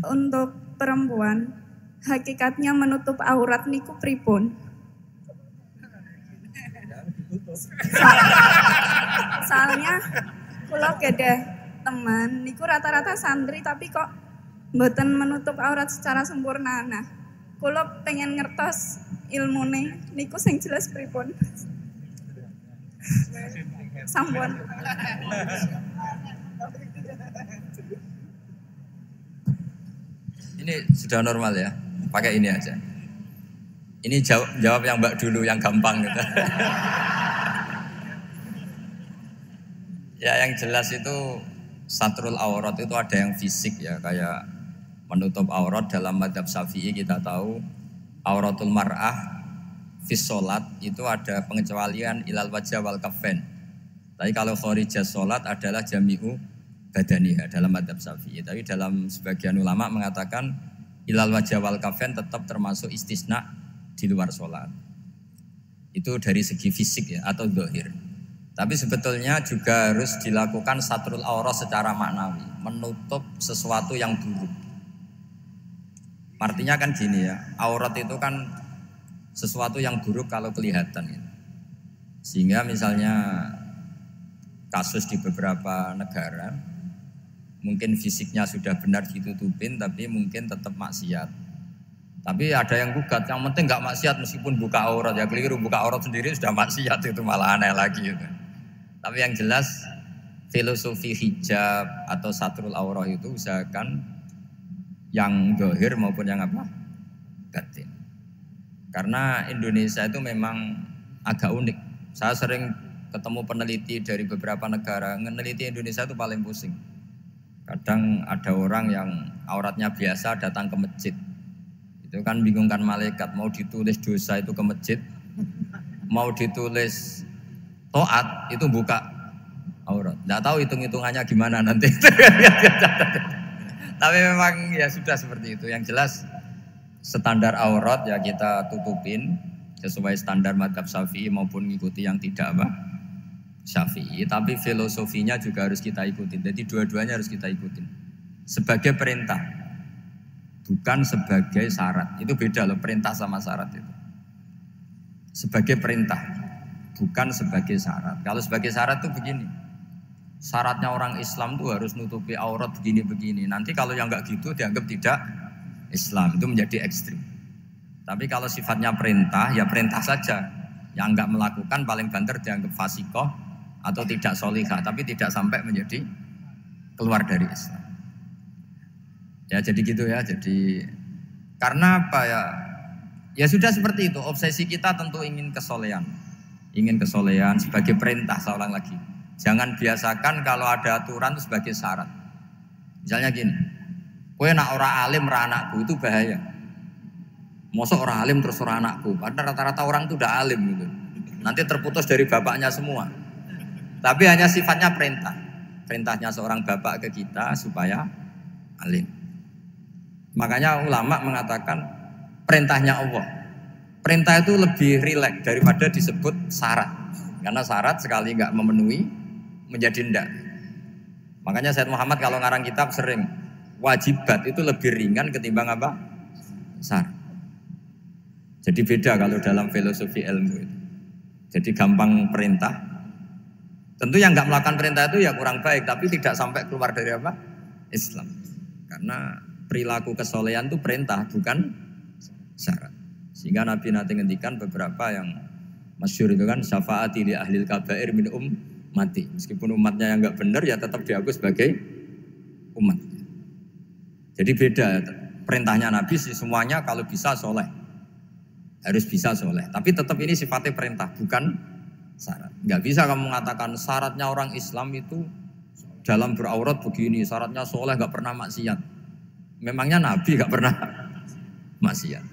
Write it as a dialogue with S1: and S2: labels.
S1: untuk perempuan hakikatnya menutup aurat niku pripun? Soalnya kula gede teman niku rata-rata santri tapi kok mboten menutup aurat secara sempurna. Nah, kula pengen ngertos ilmune niku sing jelas pripun. Sampun.
S2: Ini sudah normal ya. Pakai ini aja. Ini jawab, jawab yang Mbak dulu yang gampang gitu. ya yang jelas itu satrul aurat itu ada yang fisik ya kayak menutup aurat dalam madhab syafi'i kita tahu auratul mar'ah fis sholat itu ada pengecualian ilal wajah wal kafen. Tapi kalau khorijah sholat adalah jami'u badaniha dalam madhab syafi'i. Tapi dalam sebagian ulama mengatakan ilal wajah wal kafen tetap termasuk istisna di luar sholat. Itu dari segi fisik ya atau dohir. Tapi sebetulnya juga harus dilakukan satrul aurat secara maknawi, menutup sesuatu yang buruk. Artinya kan gini ya, aurat itu kan sesuatu yang buruk kalau kelihatan. Gitu. Sehingga misalnya kasus di beberapa negara, mungkin fisiknya sudah benar ditutupin, tapi mungkin tetap maksiat. Tapi ada yang gugat, yang penting nggak maksiat meskipun buka aurat ya keliru buka aurat sendiri sudah maksiat itu malah aneh lagi. Gitu. Tapi yang jelas filosofi hijab atau satrul aurah itu usahakan yang dohir maupun yang apa batin. Karena Indonesia itu memang agak unik. Saya sering ketemu peneliti dari beberapa negara, meneliti Indonesia itu paling pusing. Kadang ada orang yang auratnya biasa datang ke masjid. Itu kan bingungkan malaikat, mau ditulis dosa itu ke masjid, mau ditulis toat itu buka aurat. Tidak tahu hitung-hitungannya gimana nanti. Tapi memang ya sudah seperti itu. Yang jelas standar aurat ya kita tutupin sesuai standar madhab syafi'i maupun mengikuti yang tidak apa syafi'i. Tapi filosofinya juga harus kita ikutin. Jadi dua-duanya harus kita ikutin. Sebagai perintah. Bukan sebagai syarat. Itu beda loh perintah sama syarat itu. Sebagai perintah bukan sebagai syarat. Kalau sebagai syarat itu begini. Syaratnya orang Islam itu harus nutupi aurat begini-begini. Nanti kalau yang nggak gitu dianggap tidak Islam. Itu menjadi ekstrim. Tapi kalau sifatnya perintah, ya perintah saja. Yang nggak melakukan paling banter dianggap fasikoh atau tidak solihah. Tapi tidak sampai menjadi keluar dari Islam. Ya jadi gitu ya. Jadi karena apa ya? Ya sudah seperti itu. Obsesi kita tentu ingin kesolehan ingin kesolehan sebagai perintah seorang lagi. Jangan biasakan kalau ada aturan itu sebagai syarat. Misalnya gini, kue nak orang alim anakku itu bahaya. Mosok orang alim terus orang anakku, padahal rata-rata orang itu udah alim gitu. Nanti terputus dari bapaknya semua. Tapi hanya sifatnya perintah. Perintahnya seorang bapak ke kita supaya alim. Makanya ulama mengatakan perintahnya Allah Perintah itu lebih rileks daripada disebut syarat. Karena syarat sekali nggak memenuhi menjadi ndak. Makanya Said Muhammad kalau ngarang kitab sering wajibat itu lebih ringan ketimbang apa? Syarat. Jadi beda kalau dalam filosofi ilmu itu. Jadi gampang perintah. Tentu yang nggak melakukan perintah itu ya kurang baik, tapi tidak sampai keluar dari apa? Islam. Karena perilaku kesolehan itu perintah, bukan syarat. Sehingga Nabi nanti ngendikan beberapa yang masyur itu kan syafaati di ahli kabair min um mati. Meskipun umatnya yang nggak benar ya tetap diaku sebagai umat. Jadi beda perintahnya Nabi sih semuanya kalau bisa soleh harus bisa soleh. Tapi tetap ini sifatnya perintah bukan syarat. Nggak bisa kamu mengatakan syaratnya orang Islam itu dalam beraurat begini, syaratnya soleh nggak pernah maksiat. Memangnya Nabi nggak pernah maksiat.